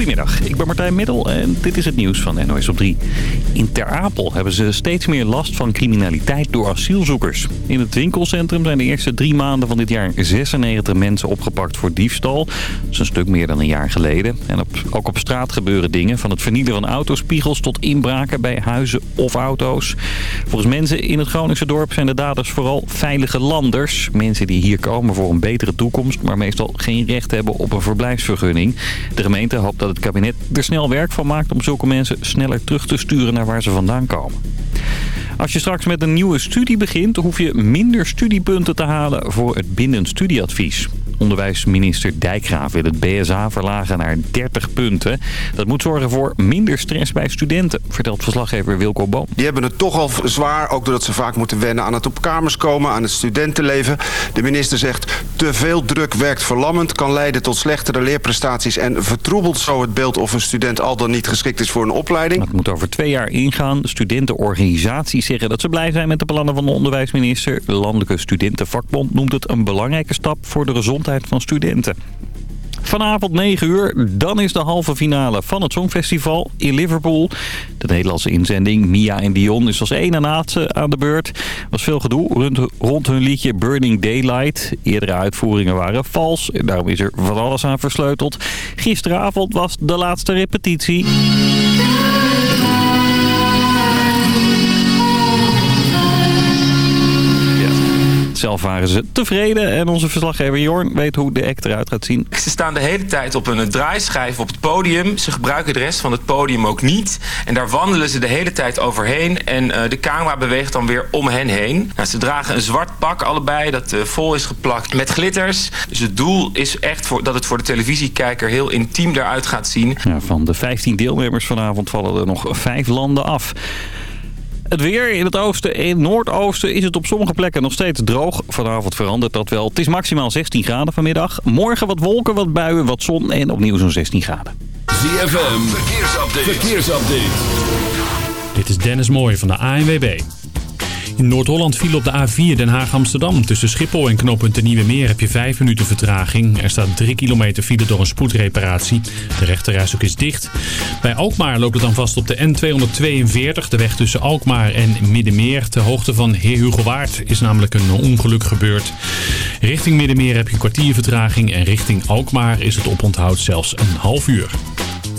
Goedemiddag, ik ben Martijn Middel en dit is het nieuws van NOS op 3. In Ter Apel hebben ze steeds meer last van criminaliteit door asielzoekers. In het winkelcentrum zijn de eerste drie maanden van dit jaar 96 mensen opgepakt voor diefstal. Dat is een stuk meer dan een jaar geleden. En op, ook op straat gebeuren dingen, van het vernielen van autospiegels tot inbraken bij huizen of auto's. Volgens mensen in het Groningse dorp zijn de daders vooral veilige landers. Mensen die hier komen voor een betere toekomst, maar meestal geen recht hebben op een verblijfsvergunning. De gemeente hoopt dat het kabinet er snel werk van maakt om zulke mensen sneller terug te sturen naar waar ze vandaan komen. Als je straks met een nieuwe studie begint, hoef je minder studiepunten te halen voor het bindend studieadvies. Onderwijsminister Dijkgraaf wil het BSA verlagen naar 30 punten. Dat moet zorgen voor minder stress bij studenten, vertelt verslaggever Wilco Boom. Die hebben het toch al zwaar, ook doordat ze vaak moeten wennen aan het op kamers komen, aan het studentenleven. De minister zegt, te veel druk werkt verlammend, kan leiden tot slechtere leerprestaties en vertroebelt zo het beeld of een student al dan niet geschikt is voor een opleiding. Het moet over twee jaar ingaan. Studentenorganisaties zeggen dat ze blij zijn met de plannen van de onderwijsminister. De Landelijke Studentenvakbond noemt het een belangrijke stap voor de gezondheid van studenten. Vanavond 9 uur, dan is de halve finale van het Songfestival in Liverpool. De Nederlandse inzending Mia en Dion is als ene naadse aan de beurt. Er was veel gedoe rond, hun liedje Burning Daylight. Eerdere uitvoeringen waren vals en daarom is er van alles aan versleuteld. Gisteravond was de laatste repetitie. Zelf waren ze tevreden en onze verslaggever Jorn weet hoe de act eruit gaat zien. Ze staan de hele tijd op een draaischijf op het podium. Ze gebruiken de rest van het podium ook niet. En daar wandelen ze de hele tijd overheen. En uh, de camera beweegt dan weer om hen heen. Nou, ze dragen een zwart pak allebei dat uh, vol is geplakt met glitters. Dus het doel is echt voor, dat het voor de televisiekijker heel intiem eruit gaat zien. Ja, van de 15 deelnemers vanavond vallen er nog vijf landen af. Het weer in het oosten en noordoosten is het op sommige plekken nog steeds droog. Vanavond verandert dat wel. Het is maximaal 16 graden vanmiddag. Morgen wat wolken, wat buien, wat zon en opnieuw zo'n 16 graden. ZFM, verkeersupdate. verkeersupdate. Dit is Dennis Mooij van de ANWB. In Noord-Holland viel op de A4 Den Haag-Amsterdam. Tussen Schiphol en knooppunt de Nieuwe Meer heb je 5 minuten vertraging. Er staat 3 kilometer file door een spoedreparatie. De rechterrijstok is dicht. Bij Alkmaar loopt het dan vast op de N242. De weg tussen Alkmaar en Middenmeer. Ter hoogte van Heer is namelijk een ongeluk gebeurd. Richting Middenmeer heb je een kwartier vertraging. En richting Alkmaar is het oponthoud zelfs een half uur.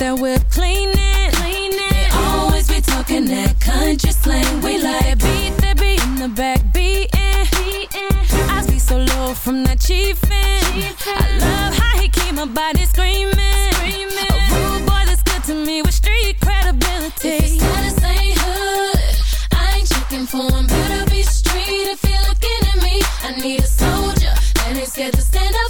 That whip cleaning, cleaning. They always be talking that country slang. We like beat that be in the back beating, beating. I be so low from that chiefin'. I love how he keep my body screaming, screaming. A rude boy that's good to me with street credibility. If his status ain't hood, I ain't checking for him. Better be street if you're looking at me. I need a soldier that ain't scared to stand up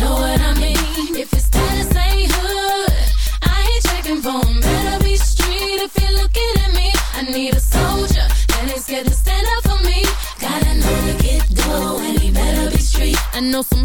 know what I mean? If hood, I ain't checking for him. Better be street if you're looking at me. I need a soldier that ain't scared to stand up for me. Gotta know to get and he better be street. I know some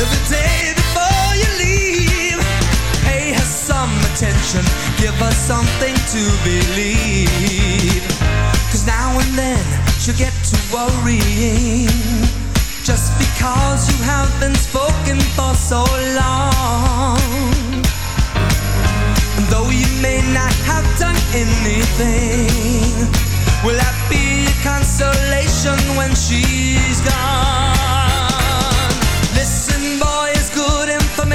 Every day before you leave. Pay her some attention, give her something to believe. Cause now and then she'll worrying. Just because you have been spoken for so long. And though you may not have done anything, will that be a consolation when she's gone?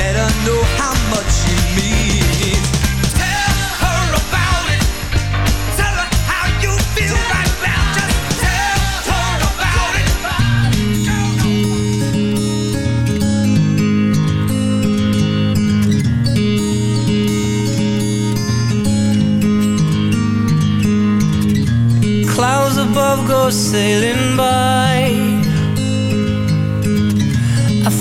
Let her know how much you mean. Tell her about it, tell her how you feel right now. Just tell her about it. Clouds above go sailing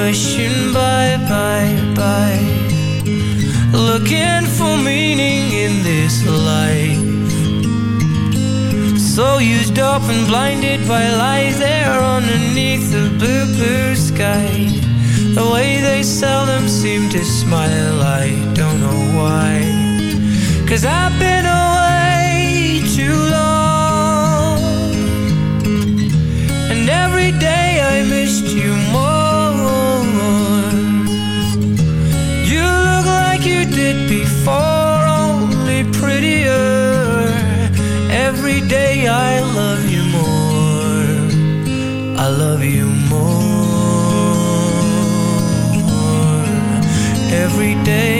People rushing by, by, by. Looking for meaning in this life. So used up and blinded by lies there underneath the blue, blue sky. The way they seldom seem to smile, I don't know why. Cause I've been day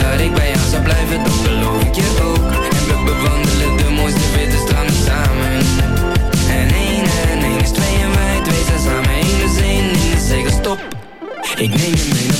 Dat ik bij jou zou blijven, dat beloof ik je ook. En we bewandelen de mooiste witte stranden samen. En één en één is twee en wij twee zijn samen één is één, is zeker stop Ik neem je mee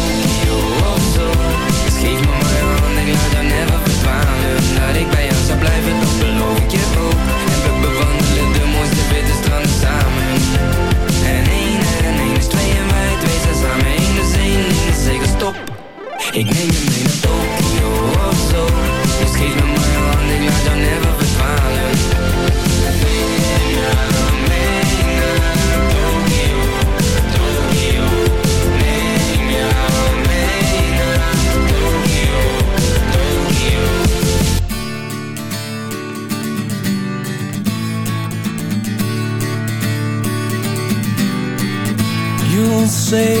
Ik neem je mee naar Tokio of zo. Dus geef me mijn hand, ik laat jou never verdwalen. You'll say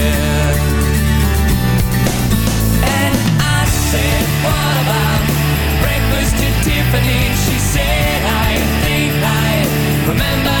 at She said, I think I remember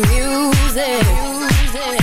music. Music.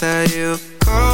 that you.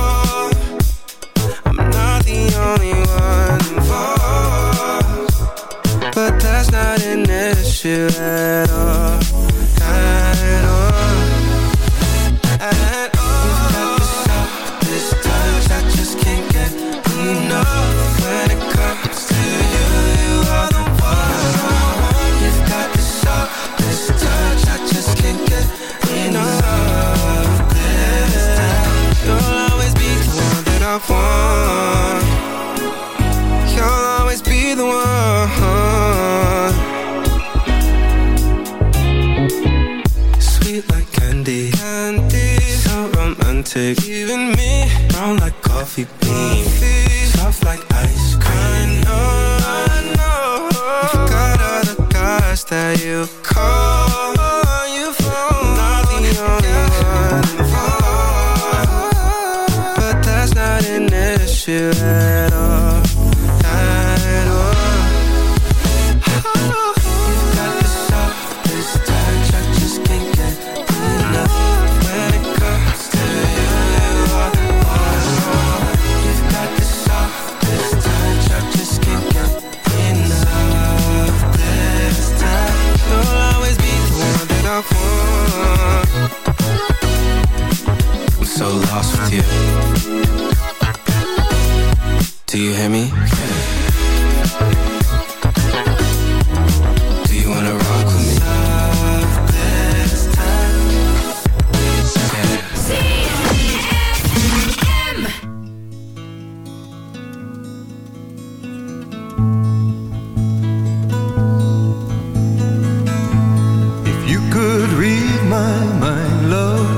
my mind, love.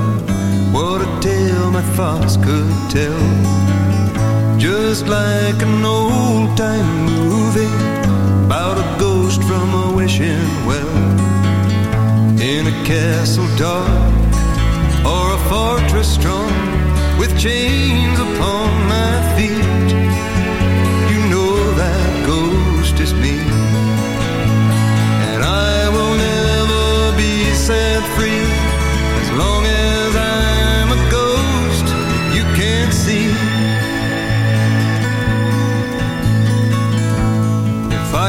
What a tale my thoughts could tell. Just like an old-time movie About a ghost from a wishing well. In a castle dark Or a fortress strong With chains upon my feet.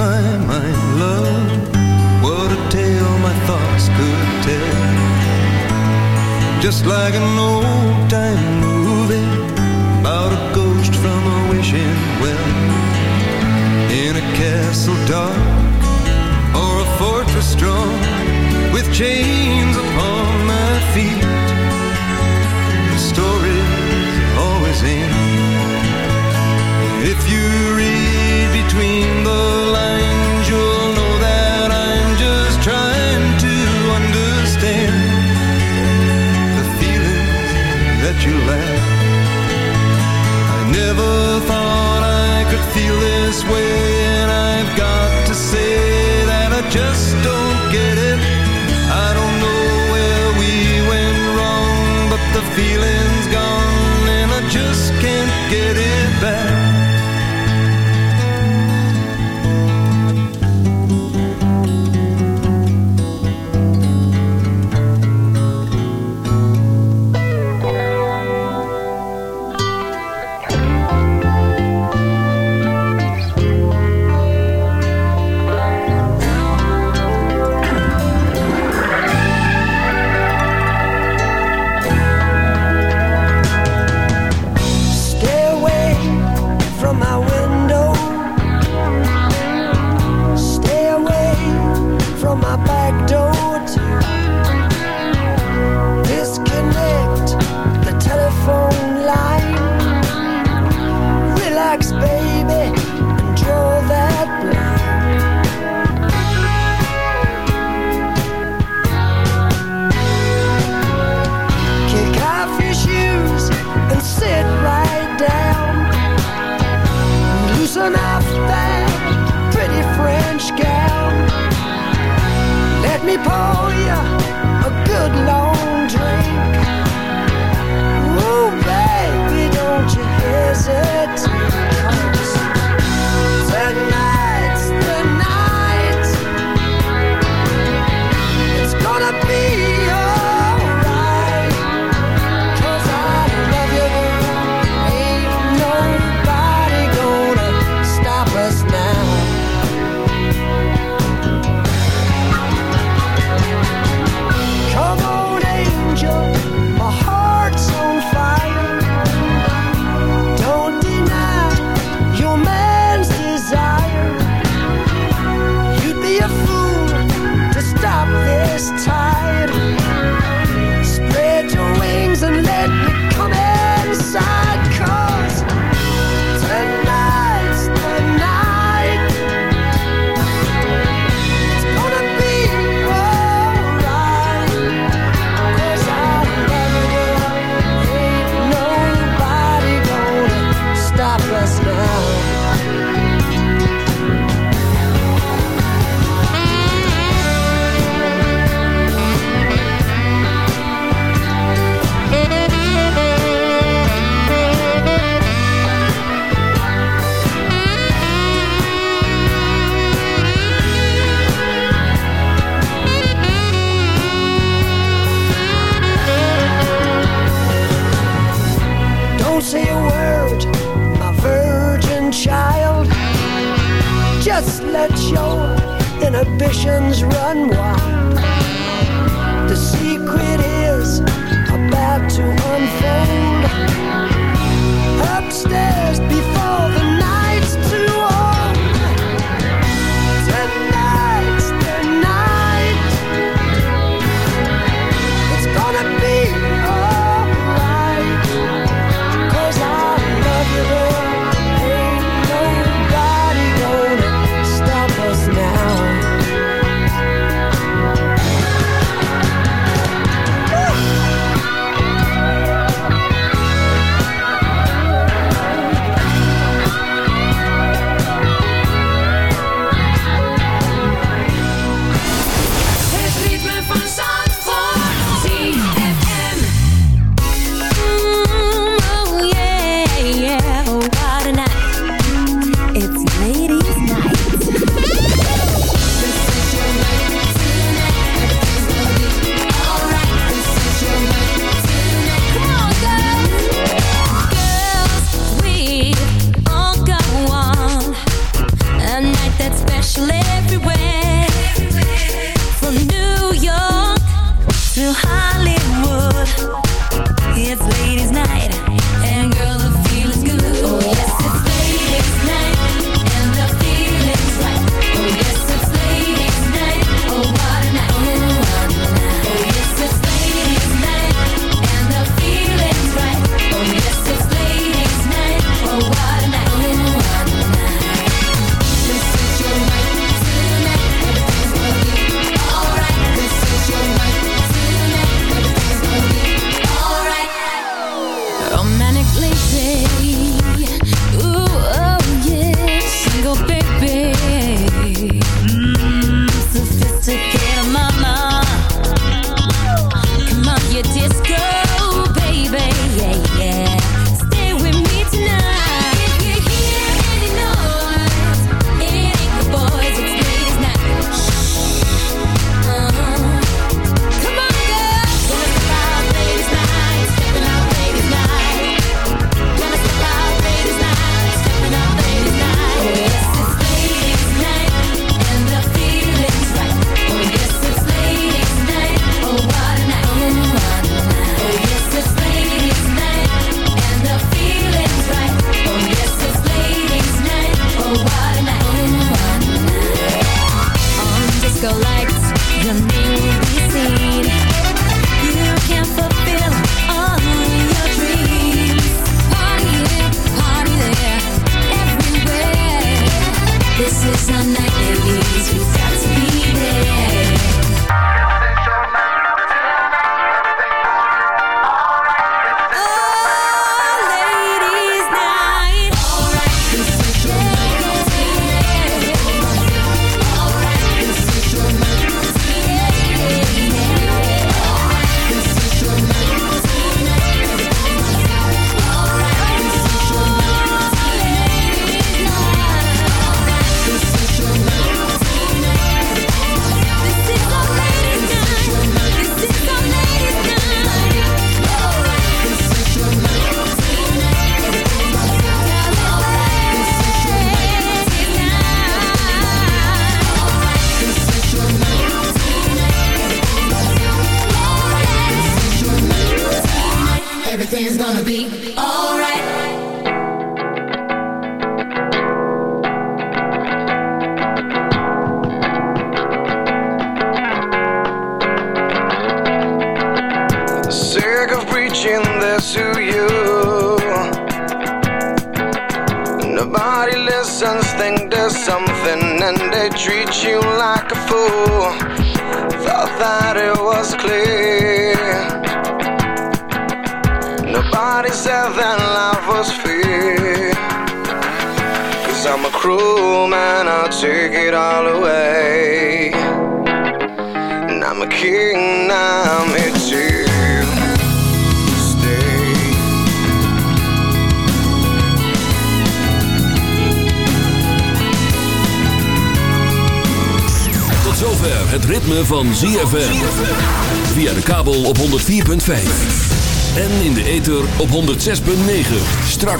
my mind, love. What a tale my thoughts could tell. Just like an old time movie about a ghost from a wishing well. In a castle dark or a fortress strong with chains upon my feet. never thought I could feel this way.